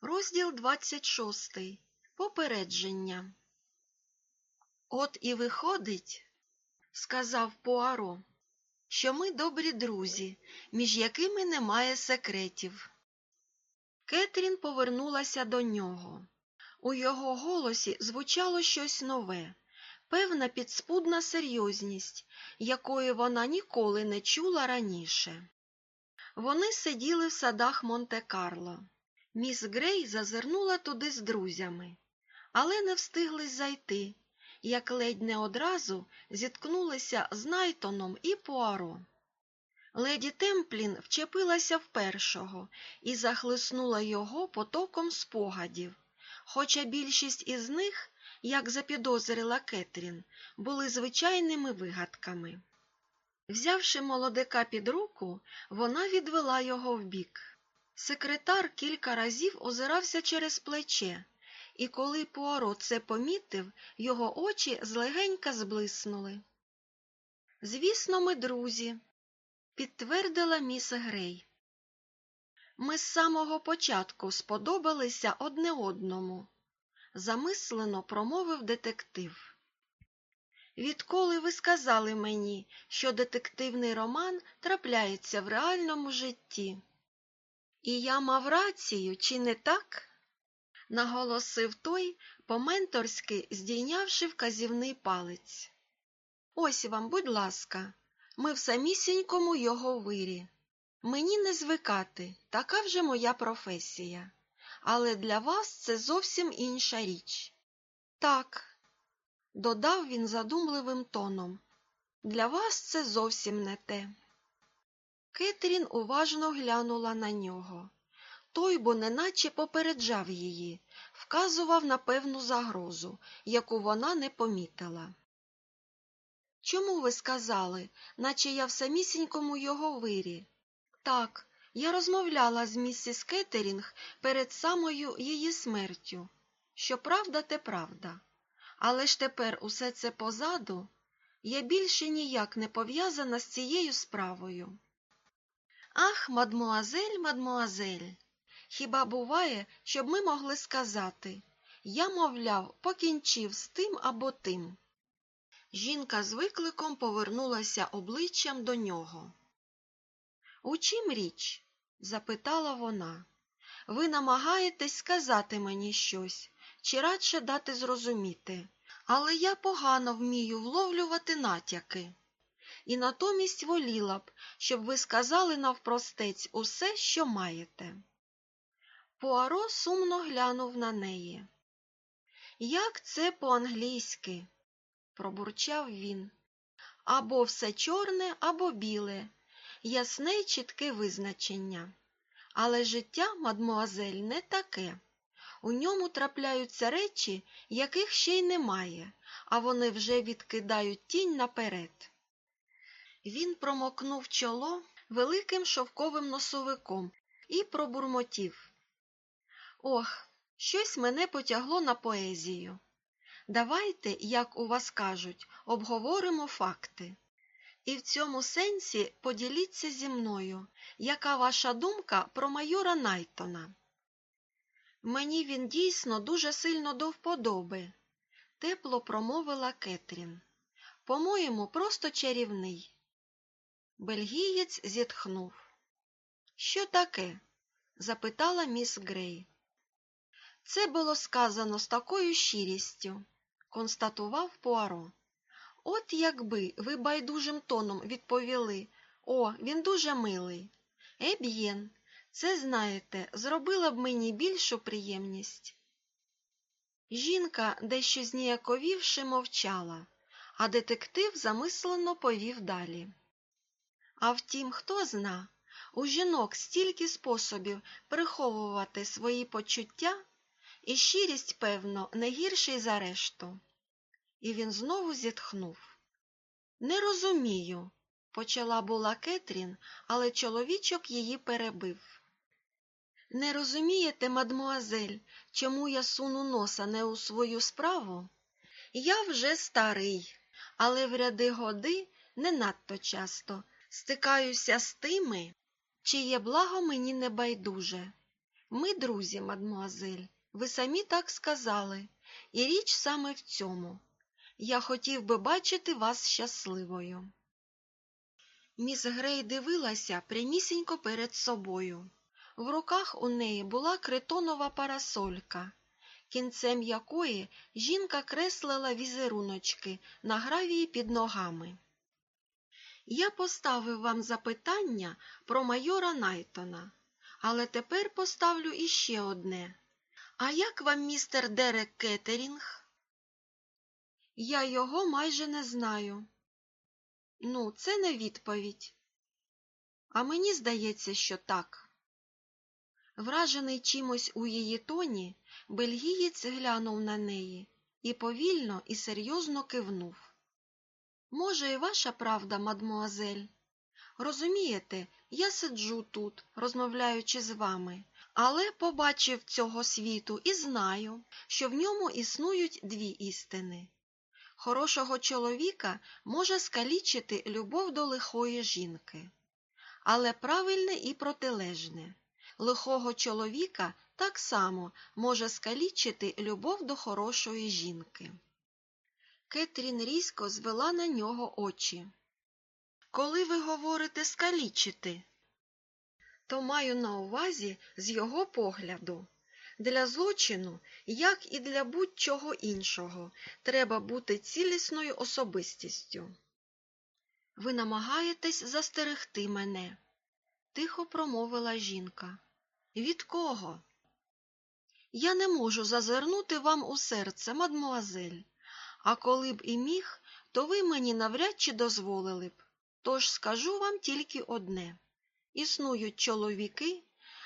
Розділ 26. Попередження. От і виходить, сказав Пуаро, що ми добрі друзі, між якими немає секретів. Кетрін повернулася до нього. У його голосі звучало щось нове, певна підспудна серйозність, якої вона ніколи не чула раніше. Вони сиділи в садах Монте-Карло. Міс Грей зазирнула туди з друзями, але не встигли зайти, як ледь не одразу зіткнулися з Найтоном і Пуаро. Леді Темплін вчепилася в першого і захлиснула його потоком спогадів, хоча більшість із них, як запідозрила Кетрін, були звичайними вигадками. Взявши молодика під руку, вона відвела його вбік. Секретар кілька разів озирався через плече, і коли Пуаро це помітив, його очі злегенька зблиснули. Звісно, ми друзі, підтвердила міс Грей. Ми з самого початку сподобалися одне одному, замислено промовив детектив. Відколи ви сказали мені, що детективний роман трапляється в реальному житті? І я мав рацію, чи не так? наголосив той, по-менторськи здійнявши вказівний палець. Ось вам, будь ласка, ми в самісінькому його вирі. Мені не звикати, така вже моя професія. Але для вас це зовсім інша річ. Так, додав він задумливим тоном, для вас це зовсім не те. Кетрін уважно глянула на нього. Той бо неначе попереджав її, вказував на певну загрозу, яку вона не помітила. Чому ви сказали, наче я в самісінькому його вирі? Так, я розмовляла з місіс Кеттерінг перед самою її смертю. Що правда, те правда. Але ж тепер усе це позаду, я більше ніяк не пов'язана з цією справою. Ах, мадмуазель, мадмуазель, хіба буває, щоб ми могли сказати я, мовляв, покінчив з тим або тим. Жінка з викликом повернулася обличчям до нього. У чим річ? запитала вона. Ви намагаєтесь сказати мені щось, чи радше дати зрозуміти, але я погано вмію вловлювати натяки. І натомість воліла б, щоб ви сказали навпростець усе, що маєте. Пуаро сумно глянув на неї. Як це по-англійськи? пробурчав він. Або все чорне, або біле, ясне й чітке визначення. Але життя, мадмуазель, не таке. У ньому трапляються речі, яких ще й немає, а вони вже відкидають тінь наперед. Він промокнув чоло великим шовковим носовиком і пробурмотів. Ох, щось мене потягло на поезію. Давайте, як у вас кажуть, обговоримо факти. І в цьому сенсі поділіться зі мною, яка ваша думка про майора Найтона. Мені він дійсно дуже сильно до вподоби, тепло промовила Кетрін. По-моєму, просто чарівний. Бельгієць зітхнув. Що таке? запитала міс Грей. Це було сказано з такою щирістю, констатував Пуаро. От якби ви байдужим тоном відповіли О, він дуже милий. Еб'єн, це, знаєте, зробила б мені більшу приємність. Жінка, дещо зніяковівши, мовчала, а детектив замислено повів далі. А втім, хто зна, у жінок стільки способів приховувати свої почуття, і щирість, певно, не гірший за решту. І він знову зітхнув. Не розумію, почала була Кетрін, але чоловічок її перебив. Не розумієте, мадмуазель, чому я суну носа не у свою справу? Я вже старий, але в ряди годи не надто часто стикаюся з тими, чиє благо мені не байдуже. Ми друзі, мадмуазель, ви самі так сказали, і річ саме в цьому. Я хотів би бачити вас щасливою. Міс Грей дивилася прямісінько перед собою. В руках у неї була критонова парасолька, кінцем якої жінка креслила візеруночки на гравії під ногами. Я поставив вам запитання про майора Найтона, але тепер поставлю іще одне. А як вам містер Дерек Кеттерінг? Я його майже не знаю. Ну, це не відповідь. А мені здається, що так. Вражений чимось у її тоні, бельгієць глянув на неї і повільно і серйозно кивнув. Може, і ваша правда, мадмуазель. Розумієте, я сиджу тут, розмовляючи з вами, але побачив цього світу і знаю, що в ньому існують дві істини. Хорошого чоловіка може скалічити любов до лихої жінки, але правильне і протилежне. Лихого чоловіка так само може скалічити любов до хорошої жінки. Кетрін різко звела на нього очі. Коли ви говорите скалічити, то маю на увазі з його погляду. Для злочину, як і для будь-чого іншого, треба бути цілісною особистістю. Ви намагаєтесь застерегти мене, тихо промовила жінка. Від кого? Я не можу зазирнути вам у серце, мадмуазель, а коли б і міг, то ви мені навряд чи дозволили б. Тож скажу вам тільки одне існують чоловіки,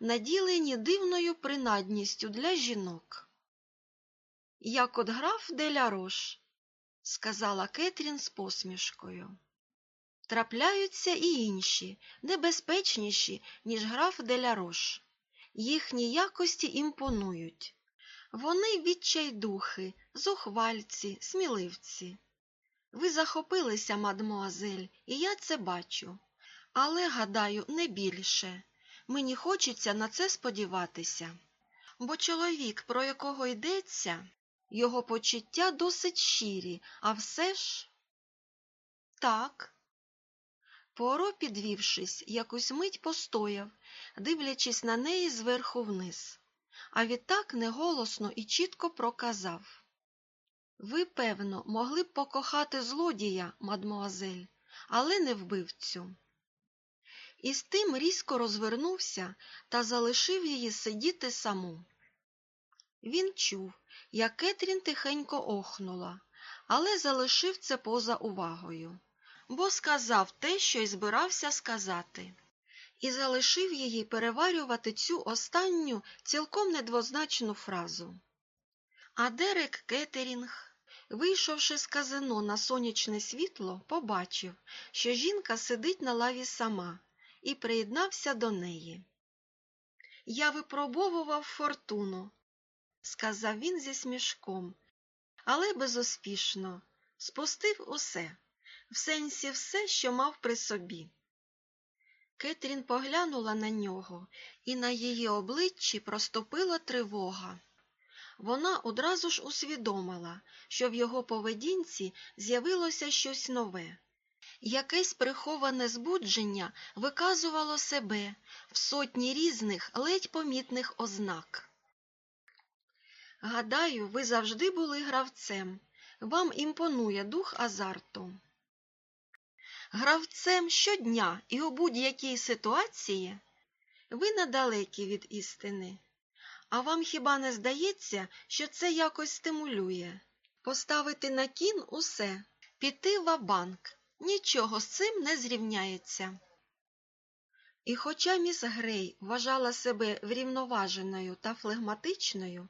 наділені дивною принадністю для жінок. Як от граф Деля Рош, сказала Кетрін з посмішкою. Трапляються і інші, небезпечніші, ніж граф Деля Рош. Їхні якості імпонують. Вони відчайдухи, зухвальці, сміливці. Ви захопилися, мадмуазель, і я це бачу. Але, гадаю, не більше. Мені хочеться на це сподіватися. Бо чоловік, про якого йдеться, його почуття досить щирі, а все ж. Так. Поро, підвівшись, якусь мить постояв, дивлячись на неї зверху вниз, а відтак неголосно і чітко проказав. Ви, певно, могли б покохати злодія, мадмуазель, але не вбивцю. І з тим різко розвернувся та залишив її сидіти саму. Він чув, як Кетрін тихенько охнула, але залишив це поза увагою, бо сказав те, що й збирався сказати, і залишив її переварювати цю останню цілком недвозначну фразу. А Дерек Кеттерінг, вийшовши з казино на сонячне світло, побачив, що жінка сидить на лаві сама, і приєднався до неї. Я випробовував фортуну, сказав він зі смішком, але безуспішно спустив усе, в сенсі все, що мав при собі. Кетрін поглянула на нього, і на її обличчі проступила тривога. Вона одразу ж усвідомила, що в його поведінці з'явилося щось нове. Якесь приховане збудження виказувало себе в сотні різних ледь помітних ознак. Гадаю, ви завжди були гравцем. Вам імпонує дух азарту. Гравцем щодня і у будь-якій ситуації ви недалекі від істини. А вам хіба не здається, що це якось стимулює? Поставити на кін усе, піти в банк нічого з цим не зрівняється. І хоча міс Грей вважала себе врівноваженою та флегматичною,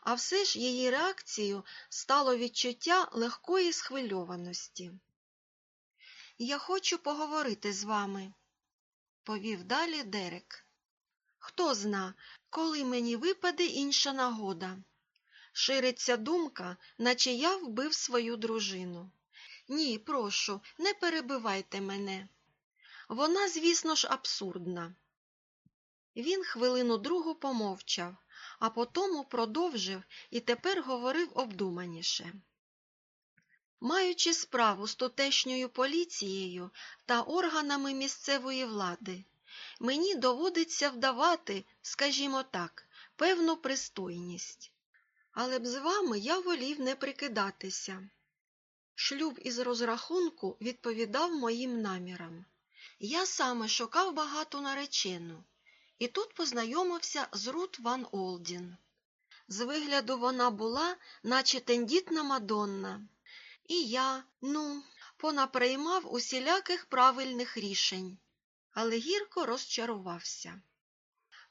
а все ж її реакцією стало відчуття легкої схвильованості. Я хочу поговорити з вами, повів далі Дерек. Хто зна, коли мені випаде інша нагода. Шириться думка, наче я вбив свою дружину. Ні, прошу, не перебивайте мене. Вона, звісно ж, абсурдна. Він хвилину другу помовчав, а потому продовжив і тепер говорив обдуманіше. Маючи справу з тутешньою поліцією та органами місцевої влади, мені доводиться вдавати, скажімо так, певну пристойність. Але б з вами я волів не прикидатися. Шлюб із розрахунку відповідав моїм намірам. Я саме шукав багату наречену, і тут познайомився з Рут Ван Олдін. З вигляду вона була, наче тендітна Мадонна, і я, ну, понаприймав усіляких правильних рішень, але гірко розчарувався.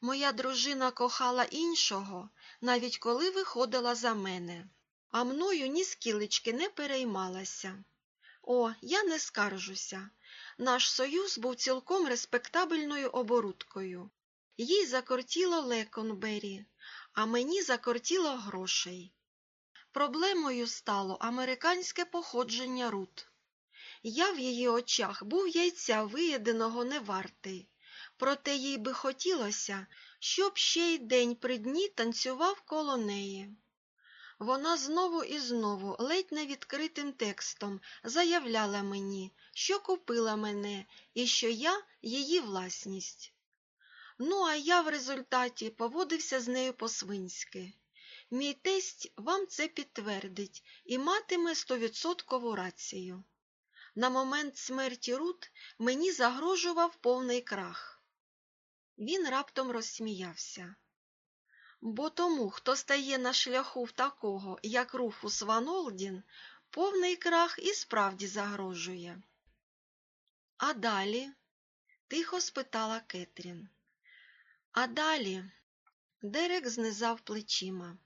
Моя дружина кохала іншого, навіть коли виходила за мене, а мною ні скілечки не переймалася. О, я не скаржуся. Наш союз був цілком респектабельною оборудкою. Їй закортіло Леконбері, а мені закортіло грошей. Проблемою стало американське походження Рут. Я в її очах був яйця виєденого не вартий, проте їй би хотілося, щоб ще й день при дні танцював коло неї. Вона знову і знову, ледь не відкритим текстом, заявляла мені, що купила мене і що я її власність. Ну, а я в результаті поводився з нею по-свинськи. Мій тесть вам це підтвердить і матиме стовідсоткову рацію. На момент смерті Рут мені загрожував повний крах. Він раптом розсміявся. Бо тому, хто стає на шляху в такого, як Руфус Ван Олдін, повний крах і справді загрожує. А далі? тихо спитала Кетрін. А далі Дерек знизав плечима.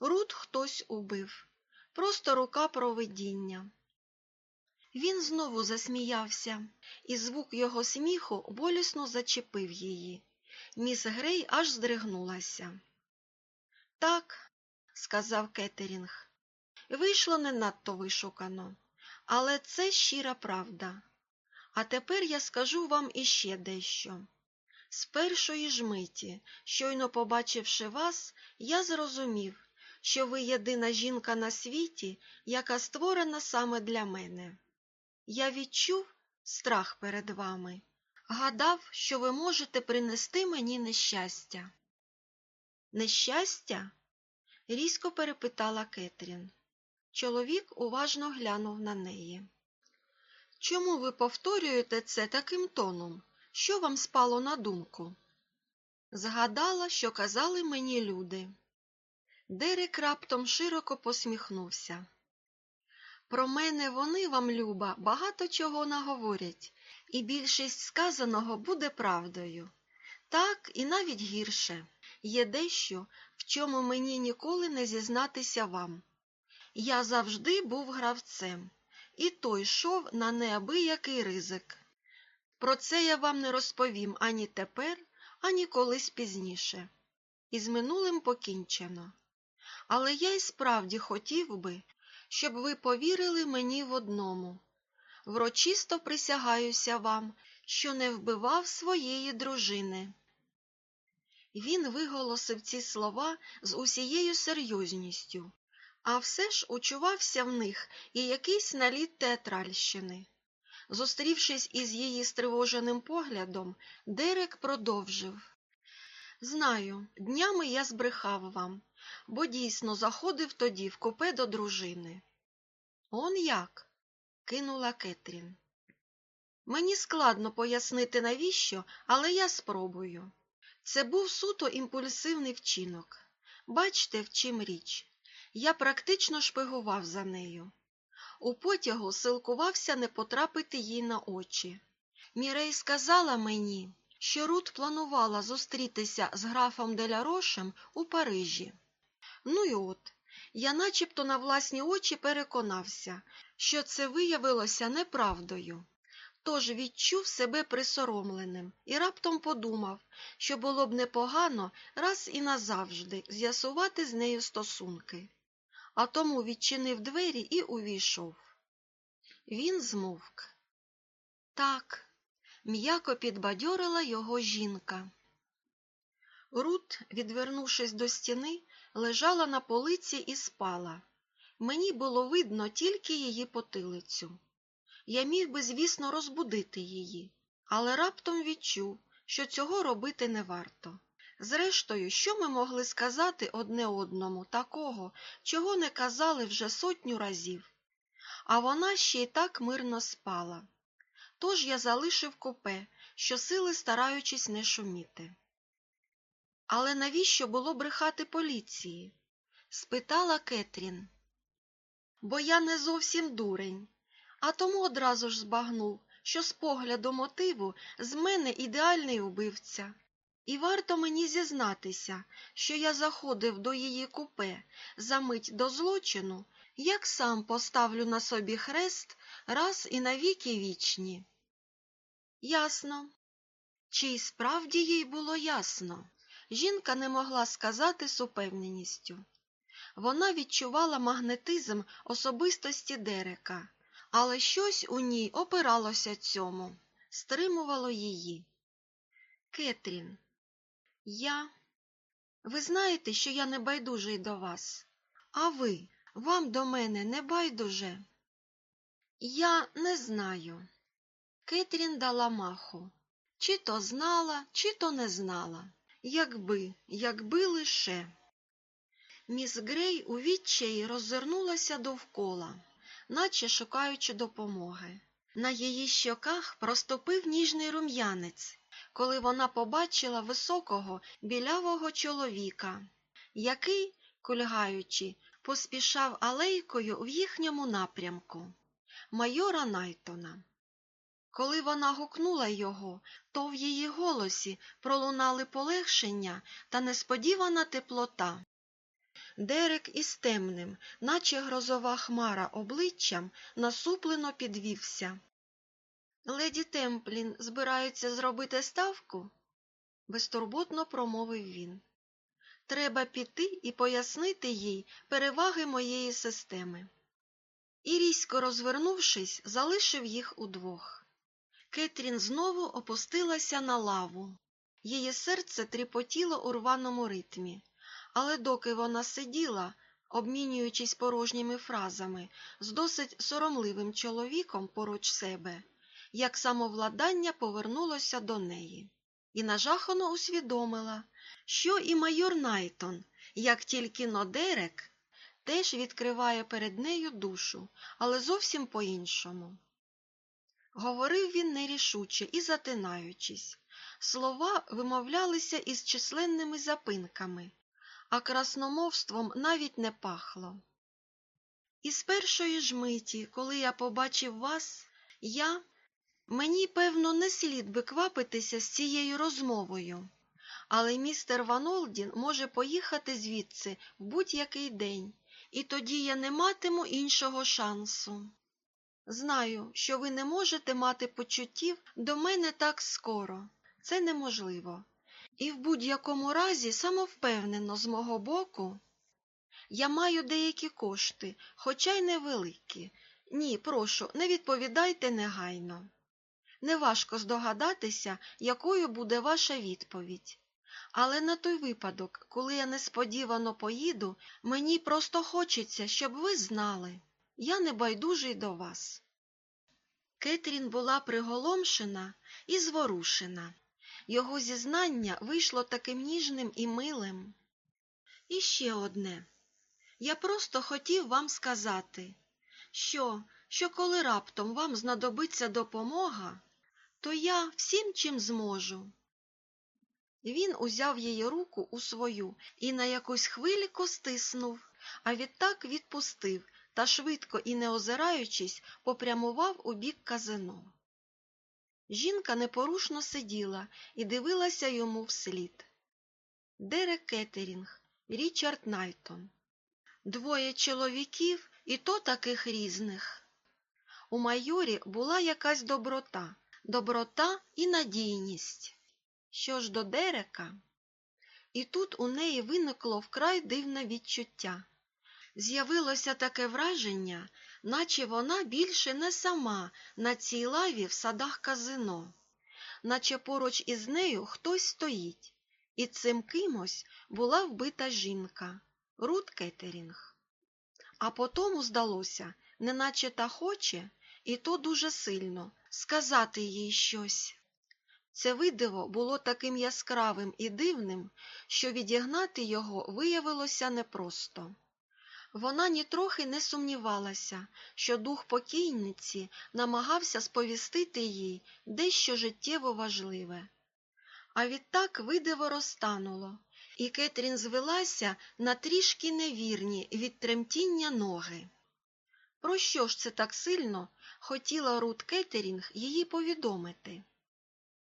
Рут хтось убив, просто рука провидіння. Він знову засміявся, і звук його сміху болісно зачепив її. Міс Грей аж здригнулася. Так, сказав Кеттерінг, вийшло не надто вишукано, але це щира правда. А тепер я скажу вам іще дещо. З першої ж миті, щойно побачивши вас, я зрозумів, що ви єдина жінка на світі, яка створена саме для мене. Я відчув страх перед вами, гадав, що ви можете принести мені нещастя. Нещастя? різко перепитала Кетрін. Чоловік уважно глянув на неї. Чому ви повторюєте це таким тоном? Що вам спало на думку? Згадала, що казали мені люди. Дерек раптом широко посміхнувся. Про мене вони вам, Люба, багато чого наговорять, і більшість сказаного буде правдою. Так і навіть гірше є дещо, в чому мені ніколи не зізнатися вам. Я завжди був гравцем, і той йшов на неабиякий ризик. Про це я вам не розповім ані тепер, ані колись пізніше. І з минулим покінчено. Але я й справді хотів би, щоб ви повірили мені в одному. Врочисто присягаюся вам, що не вбивав своєї дружини. Він виголосив ці слова з усією серйозністю, а все ж учувався в них і якийсь наліт театральщини. Зустрівшись із її стривоженим поглядом, Дерек продовжив Знаю, днями я збрехав вам, бо дійсно заходив тоді в купе до дружини. Он як? кинула Кетрін. Мені складно пояснити, навіщо, але я спробую. Це був суто імпульсивний вчинок. Бачте, в чим річ. Я практично шпигував за нею. У потягу силкувався не потрапити їй на очі. Мірей сказала мені, що Рут планувала зустрітися з графом Делярошем у Парижі. Ну й от, я начебто на власні очі переконався, що це виявилося неправдою. Тож відчув себе присоромленим і раптом подумав, що було б непогано раз і назавжди з'ясувати з нею стосунки. А тому відчинив двері і увійшов. Він змовк. Так, м'яко підбадьорила його жінка. Рут, відвернувшись до стіни, лежала на полиці і спала. Мені було видно тільки її потилицю. Я міг би, звісно, розбудити її, але раптом відчув, що цього робити не варто. Зрештою, що ми могли сказати одне одному такого, чого не казали вже сотню разів? А вона ще й так мирно спала. Тож я залишив купе, щосили стараючись не шуміти. Але навіщо було брехати поліції? спитала Кетрін. Бо я не зовсім дурень, а тому одразу ж збагнув, що з погляду мотиву з мене ідеальний убивця. І варто мені зізнатися, що я заходив до її купе за мить до злочину, як сам поставлю на собі хрест раз і навіки вічні. Ясно. Чи й справді їй було ясно? Жінка не могла сказати з упевненістю. Вона відчувала магнетизм особистості Дерека, але щось у ній опиралося цьому, стримувало її. Кетрін, я. Ви знаєте, що я не байдужий до вас, а ви, вам до мене не байдуже? Я не знаю. Кетрін дала маху. Чи то знала, чи то не знала. Якби, якби лише. Міс Грей у відчаї роззирнулася довкола, наче шукаючи допомоги. На її щоках проступив ніжний рум'янець, коли вона побачила високого білявого чоловіка, який, кульгаючи, поспішав алейкою в їхньому напрямку майора Найтона. Коли вона гукнула його, то в її голосі пролунали полегшення та несподівана теплота. Дерек із темним, наче грозова хмара обличчям, насуплено підвівся. Леді Темплін збирається зробити ставку? безтурботно промовив він. Треба піти і пояснити їй переваги моєї системи. І різко розвернувшись, залишив їх удвох. Кетрін знову опустилася на лаву. Її серце тріпотіло у рваному ритмі, але доки вона сиділа, обмінюючись порожніми фразами з досить соромливим чоловіком поруч себе, як самовладання повернулося до неї, і нажахано усвідомила, що і майор Найтон, як тільки Нодерек, теж відкриває перед нею душу, але зовсім по-іншому. Говорив він нерішуче і затинаючись. Слова вимовлялися із численними запинками, а красномовством навіть не пахло. І з першої ж миті, коли я побачив вас, я, мені, певно, не слід би квапитися з цією розмовою, але містер Ванолдін може поїхати звідси в будь-який день, і тоді я не матиму іншого шансу. Знаю, що ви не можете мати почуттів до мене так скоро. Це неможливо. І в будь-якому разі самовпевнено з мого боку. Я маю деякі кошти, хоча й невеликі. Ні, прошу, не відповідайте негайно. Неважко здогадатися, якою буде ваша відповідь. Але на той випадок, коли я несподівано поїду, мені просто хочеться, щоб ви знали. Я не байдужий до вас. Кетрін була приголомшена і зворушена. Його зізнання вийшло таким ніжним і милим. І ще одне. Я просто хотів вам сказати, що, що коли раптом вам знадобиться допомога, то я всім чим зможу. Він узяв її руку у свою і на якусь хвильку стиснув, а відтак відпустив та, швидко і не озираючись, попрямував у бік казино. Жінка непорушно сиділа і дивилася йому вслід. Дерек Кеттерінг, Річард Найтон. Двоє чоловіків і то таких різних. У майорі була якась доброта, доброта і надійність. Що ж до Дерека? І тут у неї виникло вкрай дивне відчуття. З'явилося таке враження, наче вона більше не сама на цій лаві в садах казино, наче поруч із нею хтось стоїть, І цим кимось була вбита жінка Рут Кеттерінг. А потому здалося, неначе та хоче, і то дуже сильно, сказати їй щось. Це видиво було таким яскравим і дивним, що відігнати його виявилося непросто. Вона нітрохи не сумнівалася, що дух покійниці намагався сповістити їй дещо життєво важливе. А відтак видиво розтануло, і Кетрін звелася на трішки невірні від тремтіння ноги. Про що ж це так сильно хотіла Рут Кеттерінг її повідомити?